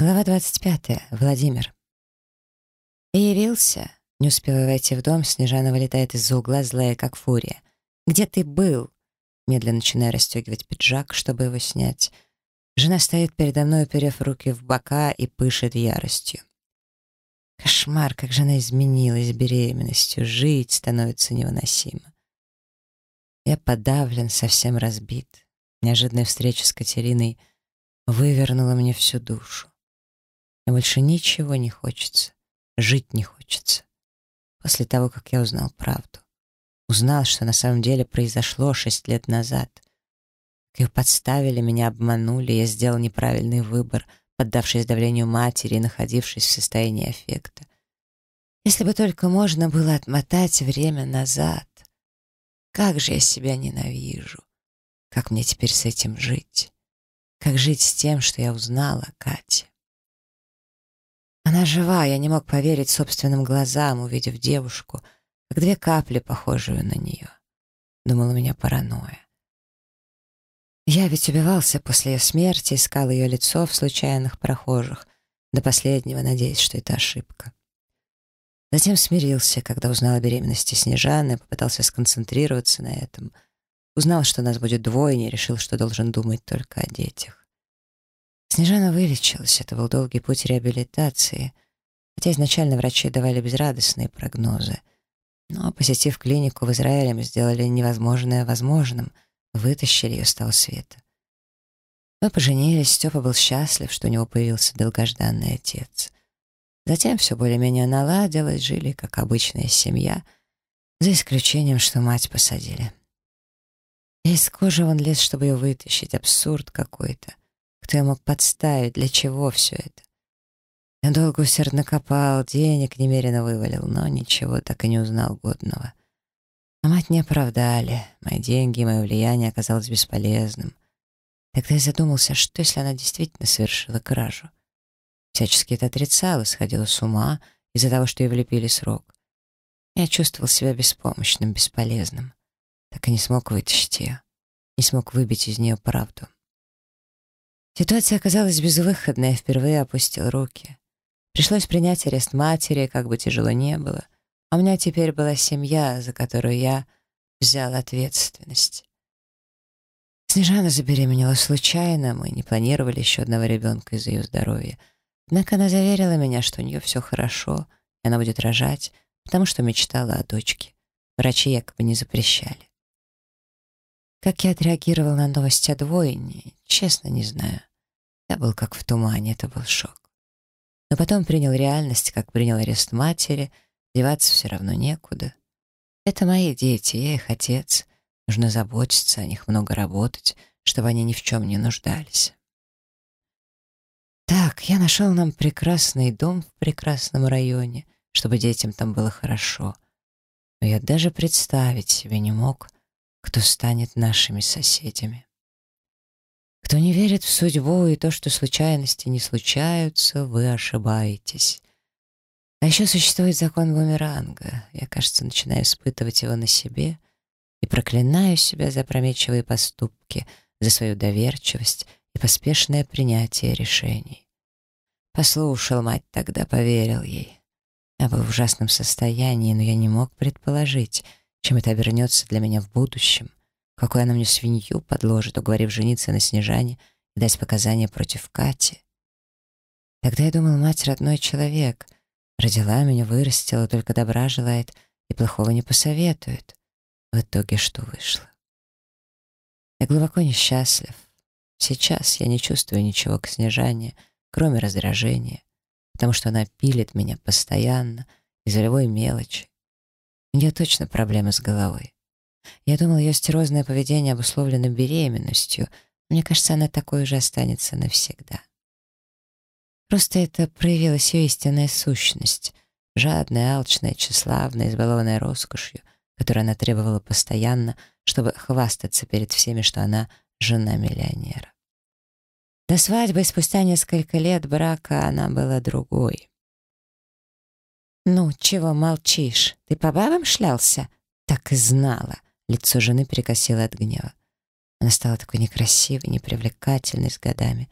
Глава 25. Владимир. И явился. Не успевая войти в дом, Снежана вылетает из-за угла, злая, как фурия. «Где ты был?» Медленно начиная расстегивать пиджак, чтобы его снять. Жена стоит передо мной, уперев руки в бока и пышет яростью. Кошмар, как жена изменилась беременностью. Жить становится невыносимо. Я подавлен, совсем разбит. Неожиданная встреча с Катериной вывернула мне всю душу. Мне больше ничего не хочется. Жить не хочется. После того, как я узнал правду. Узнал, что на самом деле произошло шесть лет назад. Их подставили, меня обманули, я сделал неправильный выбор, поддавшись давлению матери и находившись в состоянии аффекта. Если бы только можно было отмотать время назад. Как же я себя ненавижу. Как мне теперь с этим жить? Как жить с тем, что я узнала, Катя? Она жива, я не мог поверить собственным глазам, увидев девушку, как две капли, похожую на нее. Думал, у меня паранойя. Я ведь убивался после ее смерти, искал ее лицо в случайных прохожих, до последнего надеясь, что это ошибка. Затем смирился, когда узнал о беременности Снежаны, попытался сконцентрироваться на этом. Узнал, что нас будет двойня, решил, что должен думать только о детях. Снежана вылечилась, это был долгий путь реабилитации, хотя изначально врачи давали безрадостные прогнозы. Но, посетив клинику в Израиле, мы сделали невозможное возможным, вытащили ее с того света. Мы поженились, Степа был счастлив, что у него появился долгожданный отец. Затем все более-менее наладилось, жили как обычная семья, за исключением, что мать посадили. И из кожи он лез, чтобы ее вытащить, абсурд какой-то. Кто я мог подставить? Для чего все это? Я долго усердно копал, денег немерено вывалил, но ничего так и не узнал годного. А мать не оправдали. Мои деньги, мое влияние оказалось бесполезным. Тогда я задумался, что если она действительно совершила кражу? Всячески это отрицала, сходила с ума из-за того, что ей влепили срок. Я чувствовал себя беспомощным, бесполезным. Так и не смог вытащить ее. Не смог выбить из нее правду. Ситуация оказалась безвыходной, я впервые опустил руки. Пришлось принять арест матери, как бы тяжело не было. А у меня теперь была семья, за которую я взял ответственность. Снежана забеременела случайно, мы не планировали еще одного ребенка из-за ее здоровья. Однако она заверила меня, что у нее все хорошо, и она будет рожать, потому что мечтала о дочке. Врачи якобы не запрещали. Как я отреагировал на новость о двойне, честно не знаю. Я был как в тумане, это был шок. Но потом принял реальность, как принял арест матери, деваться все равно некуда. Это мои дети, я их отец. Нужно заботиться о них, много работать, чтобы они ни в чем не нуждались. Так, я нашел нам прекрасный дом в прекрасном районе, чтобы детям там было хорошо. Но я даже представить себе не мог, кто станет нашими соседями. Кто не верит в судьбу и то, что случайности не случаются, вы ошибаетесь. А еще существует закон бумеранга. Я, кажется, начинаю испытывать его на себе и проклинаю себя за опрометчивые поступки, за свою доверчивость и поспешное принятие решений. Послушал мать тогда, поверил ей. Я был в ужасном состоянии, но я не мог предположить — чем это обернется для меня в будущем, какой она мне свинью подложит, уговорив жениться на Снежане и дать показания против Кати. Тогда я думал, мать родной человек, родила меня, вырастила, только добра желает и плохого не посоветует. В итоге что вышло? Я глубоко несчастлив. Сейчас я не чувствую ничего к Снежане, кроме раздражения, потому что она пилит меня постоянно из-за любой мелочи, у нее точно проблемы с головой. Я думал, ее стерозное поведение обусловлено беременностью. Мне кажется, она такой же останется навсегда. Просто это проявилась ее истинная сущность. Жадная, алчная, тщеславная, избалованная роскошью, которую она требовала постоянно, чтобы хвастаться перед всеми, что она жена миллионера. До свадьбы спустя несколько лет брака она была другой. «Ну, чего молчишь? Ты по бабам шлялся?» Так и знала. Лицо жены перекосило от гнева. Она стала такой некрасивой, непривлекательной с годами,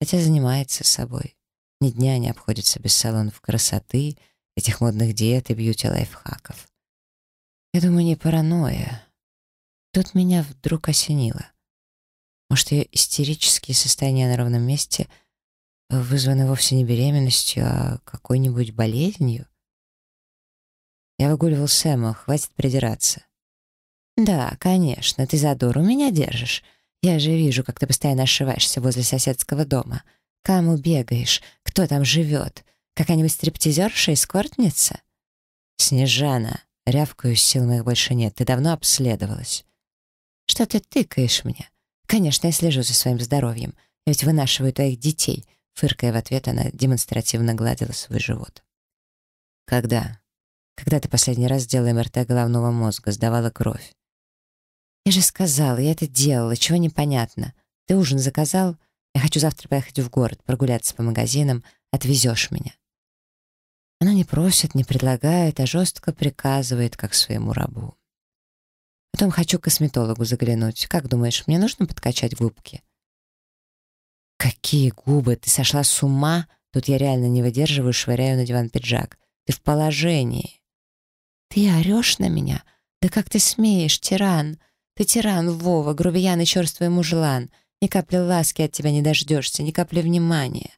хотя занимается собой. Ни дня не обходится без салонов красоты, этих модных диет и бьюти-лайфхаков. Я думаю, не паранойя. Тут меня вдруг осенило. Может, ее истерические состояния на ровном месте вызваны вовсе не беременностью, а какой-нибудь болезнью? Я выгуливал Сэма, хватит придираться. «Да, конечно, ты за дуру меня держишь. Я же вижу, как ты постоянно ошиваешься возле соседского дома. Кому бегаешь? Кто там живет? Какая-нибудь стриптизерша и скортница?» «Снежана!» — рявкаю, сил моих больше нет. «Ты давно обследовалась?» «Что ты тыкаешь мне? Конечно, я слежу за своим здоровьем. Я ведь вынашиваю твоих детей», — фыркая в ответ, она демонстративно гладила свой живот. «Когда?» «Когда ты последний раз сделала МРТ головного мозга, сдавала кровь?» «Я же сказала, я это делала, чего непонятно. Ты ужин заказал? Я хочу завтра поехать в город, прогуляться по магазинам, отвезешь меня». Она не просит, не предлагает, а жестко приказывает, как своему рабу. Потом хочу к косметологу заглянуть. Как думаешь, мне нужно подкачать губки? Какие губы? Ты сошла с ума? Тут я реально не выдерживаю, швыряю на диван пиджак. Ты в положении. Ты орешь на меня? Да как ты смеешь, тиран? Ты тиран, Вова, грубиян и черствый мужлан. Ни капли ласки от тебя не дождешься, ни капли внимания.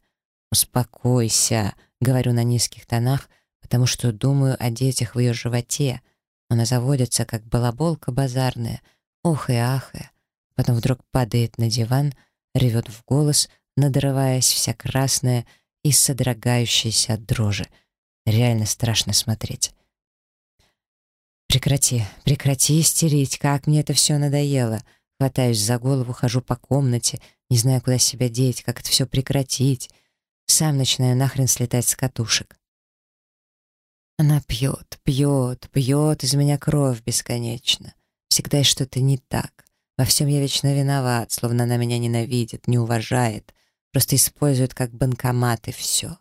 «Успокойся», — говорю на низких тонах, потому что думаю о детях в ее животе. Она заводится, как балаболка базарная, ох и ахая. Потом вдруг падает на диван, ревет в голос, надрываясь вся красная и содрогающаяся от дрожи. Реально страшно смотреть. Прекрати, прекрати истерить, как мне это все надоело. Хватаюсь за голову, хожу по комнате, не знаю, куда себя деть, как это все прекратить. Сам начинаю нахрен слетать с катушек. Она пьет, пьет, пьет из меня кровь бесконечно. Всегда что-то не так. Во всем я вечно виноват, словно она меня ненавидит, не уважает, просто использует как банкомат и все.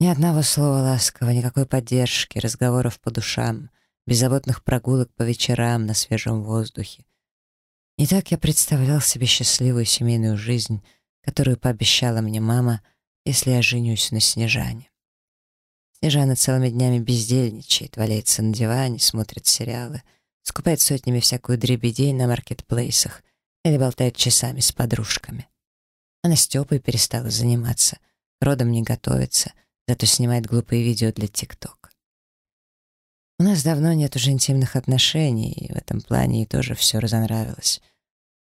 Ни одного слова ласкового, никакой поддержки, разговоров по душам беззаботных прогулок по вечерам на свежем воздухе. Не так я представлял себе счастливую семейную жизнь, которую пообещала мне мама, если я женюсь на Снежане. Снежана целыми днями бездельничает, валяется на диване, смотрит сериалы, скупает сотнями всякую дребедей на маркетплейсах или болтает часами с подружками. Она с перестала заниматься, родом не готовится, зато снимает глупые видео для ТикТок. У нас давно нет уже интимных отношений, и в этом плане ей тоже все разонравилось.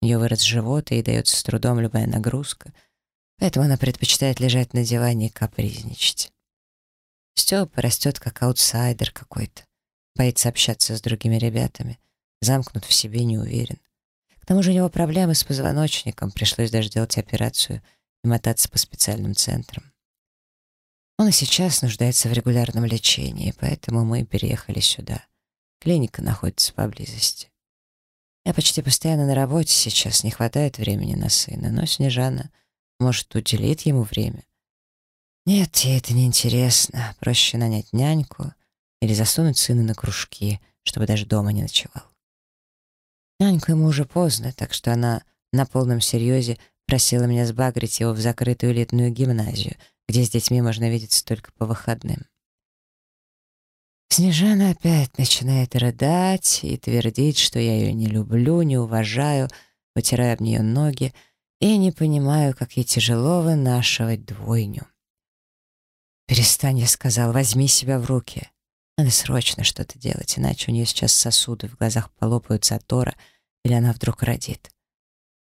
У нее вырос живот, и ей дается с трудом любая нагрузка, поэтому она предпочитает лежать на диване и капризничать. Степа растет как аутсайдер какой-то, боится общаться с другими ребятами, замкнут в себе, не уверен. К тому же у него проблемы с позвоночником, пришлось даже делать операцию и мотаться по специальным центрам. Он и сейчас нуждается в регулярном лечении, поэтому мы переехали сюда. Клиника находится поблизости. Я почти постоянно на работе сейчас, не хватает времени на сына, но Снежана, может, уделит ему время. Нет, ей это не интересно. Проще нанять няньку или засунуть сына на кружки, чтобы даже дома не ночевал. Няньку ему уже поздно, так что она на полном серьезе просила меня сбагрить его в закрытую элитную гимназию — где с детьми можно видеться только по выходным. Снежана опять начинает рыдать и твердить, что я ее не люблю, не уважаю, вытирая об нее ноги и не понимаю, как ей тяжело вынашивать двойню. «Перестань», — я сказал, — «возьми себя в руки». Надо срочно что-то делать, иначе у нее сейчас сосуды в глазах полопаются от тора, или она вдруг родит.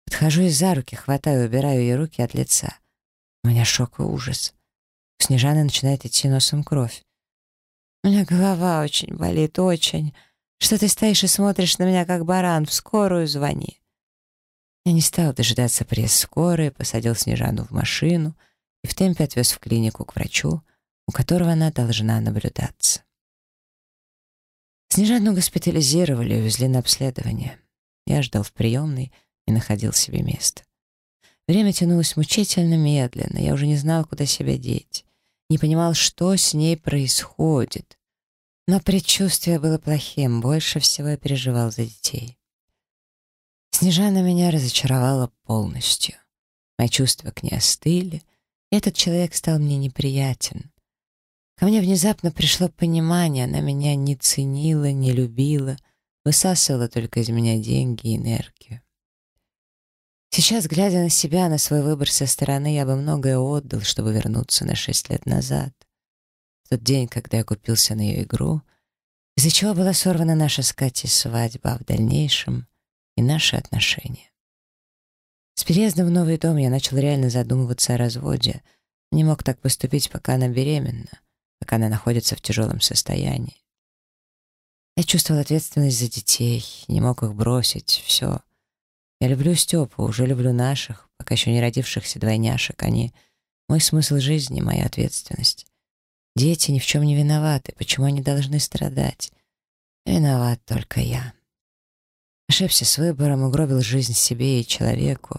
Подхожу и за руки, хватаю, убираю ее руки от лица. У меня шок и ужас. У Снежаны начинает идти носом кровь. У меня голова очень болит, очень. Что ты стоишь и смотришь на меня, как баран? В скорую звони. Я не стал дожидаться пресс скорой, посадил Снежану в машину и в темпе отвез в клинику к врачу, у которого она должна наблюдаться. Снежану госпитализировали и увезли на обследование. Я ждал в приемной и находил себе место. Время тянулось мучительно медленно, я уже не знал, куда себя деть. Не понимал, что с ней происходит. Но предчувствие было плохим, больше всего я переживал за детей. Снежана меня разочаровала полностью. Мои чувства к ней остыли, Этот человек стал мне неприятен. Ко мне внезапно пришло понимание, она меня не ценила, не любила, высасывала только из меня деньги и энергию. Сейчас, глядя на себя, на свой выбор со стороны, я бы многое отдал, чтобы вернуться на шесть лет назад. В тот день, когда я купился на ее игру, из-за чего была сорвана наша с Катей свадьба, в дальнейшем и наши отношения. С переездом в новый дом я начал реально задумываться о разводе. Не мог так поступить, пока она беременна, пока она находится в тяжелом состоянии. Я чувствовал ответственность за детей, не мог их бросить, все. Я люблю Степу, уже люблю наших, пока еще не родившихся двойняшек. Они — мой смысл жизни, моя ответственность. Дети ни в чем не виноваты. Почему они должны страдать? Виноват только я. Ошибся с выбором, угробил жизнь себе и человеку,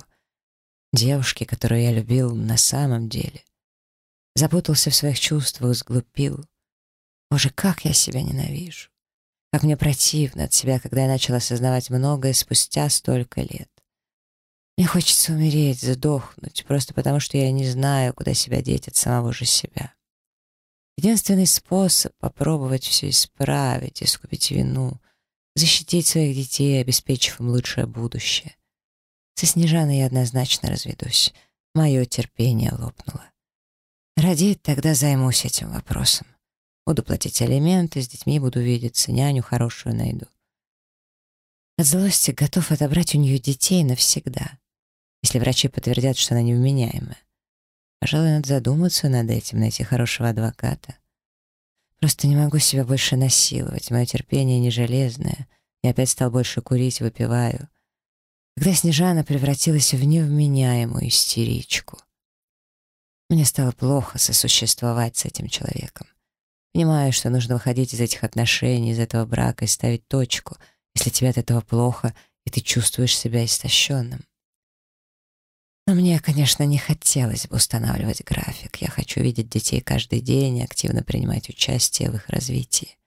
девушке, которую я любил на самом деле. Запутался в своих чувствах, сглупил. Боже, как я себя ненавижу. Как мне противно от себя, когда я начал осознавать многое спустя столько лет. Мне хочется умереть, задохнуть, просто потому что я не знаю, куда себя деть от самого же себя. Единственный способ попробовать все исправить, искупить вину, защитить своих детей, обеспечив им лучшее будущее. Со Снежаной я однозначно разведусь. Мое терпение лопнуло. Родить тогда займусь этим вопросом. Буду платить алименты, с детьми буду видеться, няню хорошую найду. От злости готов отобрать у нее детей навсегда, если врачи подтвердят, что она невменяемая. Пожалуй, надо задуматься над этим, найти хорошего адвоката. Просто не могу себя больше насиловать, мое терпение не железное. Я опять стал больше курить, выпиваю. Когда Снежана превратилась в невменяемую истеричку. Мне стало плохо сосуществовать с этим человеком. Понимаю, что нужно выходить из этих отношений, из этого брака и ставить точку, если тебе от этого плохо, и ты чувствуешь себя истощенным. Но мне, конечно, не хотелось бы устанавливать график. Я хочу видеть детей каждый день и активно принимать участие в их развитии.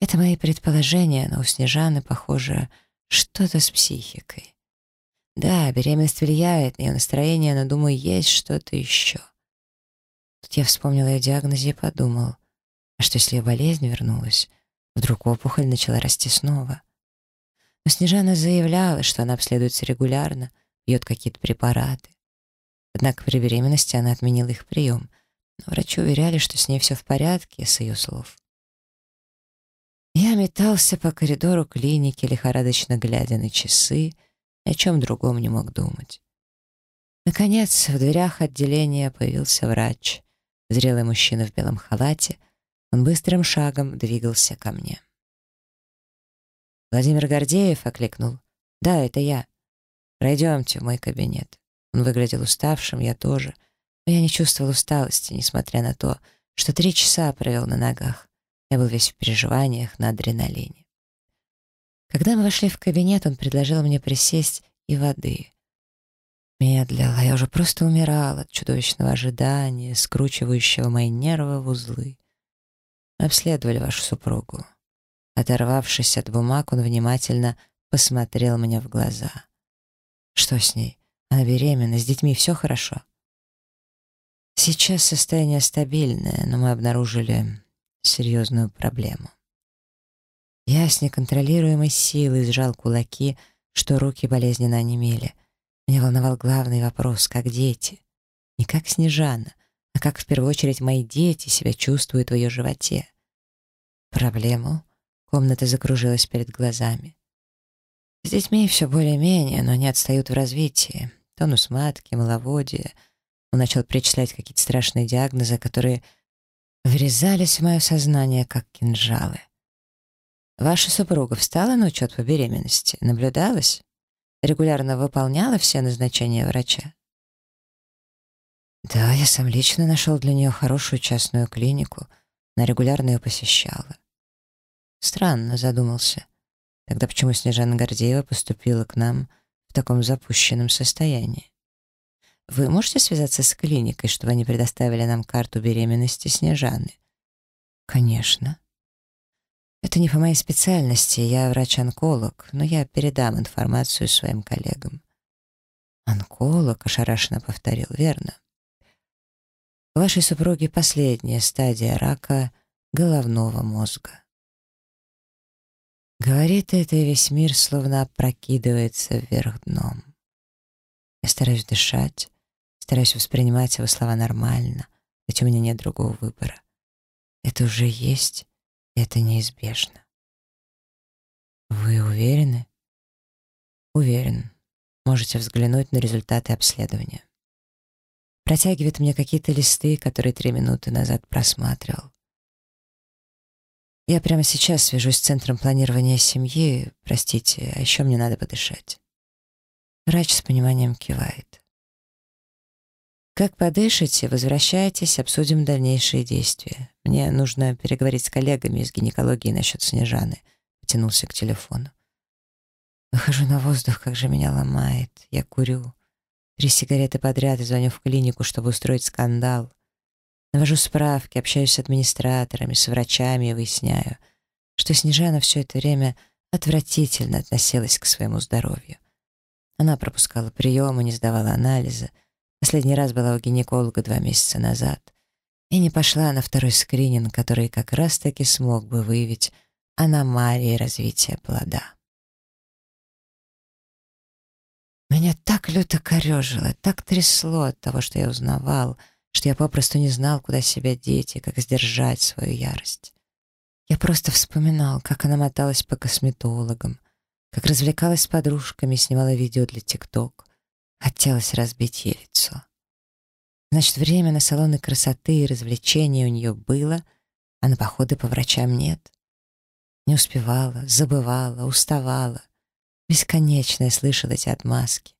Это мои предположения, но у Снежаны, похоже, что-то с психикой. Да, беременность влияет на ее настроение, но, думаю, есть что-то еще. Тут я вспомнил о диагнозе и подумал, а что если болезнь вернулась? Вдруг опухоль начала расти снова? Но Снежана заявляла, что она обследуется регулярно, пьет какие-то препараты. Однако при беременности она отменила их прием, но врачи уверяли, что с ней все в порядке, с ее слов. Я метался по коридору клиники, лихорадочно глядя на часы, о чем другом не мог думать. Наконец, в дверях отделения появился врач. Зрелый мужчина в белом халате. Он быстрым шагом двигался ко мне. «Владимир Гордеев?» — окликнул. «Да, это я. Пройдемте в мой кабинет». Он выглядел уставшим, я тоже. Но я не чувствовал усталости, несмотря на то, что три часа провел на ногах. Я был весь в переживаниях, на адреналине. Когда мы вошли в кабинет, он предложил мне присесть и воды. Медлила, я уже просто умирала от чудовищного ожидания, скручивающего мои нервы в узлы. Мы обследовали вашу супругу. Оторвавшись от бумаг, он внимательно посмотрел мне в глаза. Что с ней? Она беременна, с детьми все хорошо? Сейчас состояние стабильное, но мы обнаружили серьезную проблему. Я с неконтролируемой силой сжал кулаки, что руки болезненно онемели — меня волновал главный вопрос, как дети. Не как Снежана, а как в первую очередь мои дети себя чувствуют в ее животе. Проблему? Комната закружилась перед глазами. С детьми все более-менее, но они отстают в развитии. Тонус матки, маловодие. Он начал перечислять какие-то страшные диагнозы, которые врезались в мое сознание, как кинжалы. Ваша супруга встала на учет по беременности? Наблюдалась? регулярно выполняла все назначения врача? Да, я сам лично нашел для нее хорошую частную клинику, она регулярно ее посещала. Странно, задумался. Тогда почему Снежана Гордеева поступила к нам в таком запущенном состоянии? Вы можете связаться с клиникой, чтобы они предоставили нам карту беременности Снежаны? Конечно. Это не по моей специальности, я врач-онколог, но я передам информацию своим коллегам. «Онколог», — ошарашенно повторил, — «верно». У вашей супруги последняя стадия рака головного мозга. Говорит это, и весь мир словно опрокидывается вверх дном. Я стараюсь дышать, стараюсь воспринимать его слова нормально, ведь у меня нет другого выбора. Это уже есть, и это неизбежно. Вы уверены? Уверен. Можете взглянуть на результаты обследования. Протягивает мне какие-то листы, которые три минуты назад просматривал. Я прямо сейчас свяжусь с Центром планирования семьи. Простите, а еще мне надо подышать. Врач с пониманием кивает. Как подышите, возвращайтесь, обсудим дальнейшие действия. Мне нужно переговорить с коллегами из гинекологии насчет Снежаны. Потянулся к телефону. Выхожу на воздух, как же меня ломает. Я курю. Три сигареты подряд и звоню в клинику, чтобы устроить скандал. Навожу справки, общаюсь с администраторами, с врачами и выясняю, что Снежана все это время отвратительно относилась к своему здоровью. Она пропускала приемы, не сдавала анализы. Последний раз была у гинеколога два месяца назад. И не пошла на второй скрининг, который как раз-таки смог бы выявить аномалии развития плода. Меня так люто корежило, так трясло от того, что я узнавал — что я попросту не знал, куда себя деть и как сдержать свою ярость. Я просто вспоминал, как она моталась по косметологам, как развлекалась с подружками, снимала видео для ТикТок. Хотелось разбить ей лицо. Значит, время на салоны красоты и развлечения у нее было, а на походы по врачам нет. Не успевала, забывала, уставала. Бесконечно слышала эти отмазки.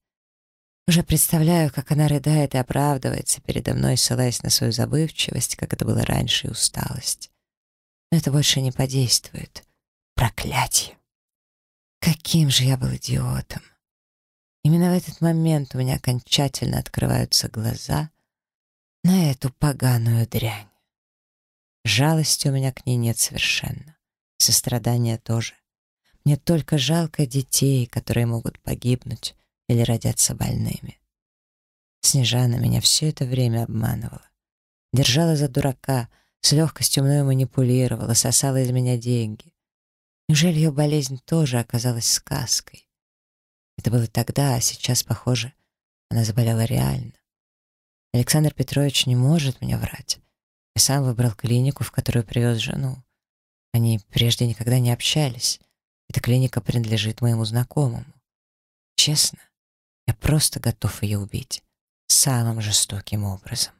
Уже представляю, как она рыдает и оправдывается передо мной, ссылаясь на свою забывчивость, как это было раньше, и усталость. Но это больше не подействует. Проклятие! Каким же я был идиотом! Именно в этот момент у меня окончательно открываются глаза на эту поганую дрянь. Жалости у меня к ней нет совершенно. Сострадания тоже. Мне только жалко детей, которые могут погибнуть или родятся больными. Снежана меня все это время обманывала. Держала за дурака, с легкостью мною манипулировала, сосала из меня деньги. Неужели ее болезнь тоже оказалась сказкой? Это было тогда, а сейчас, похоже, она заболела реально. Александр Петрович не может мне врать. Я сам выбрал клинику, в которую привез жену. Они прежде никогда не общались. Эта клиника принадлежит моему знакомому. Честно, я просто готов ее убить самым жестоким образом.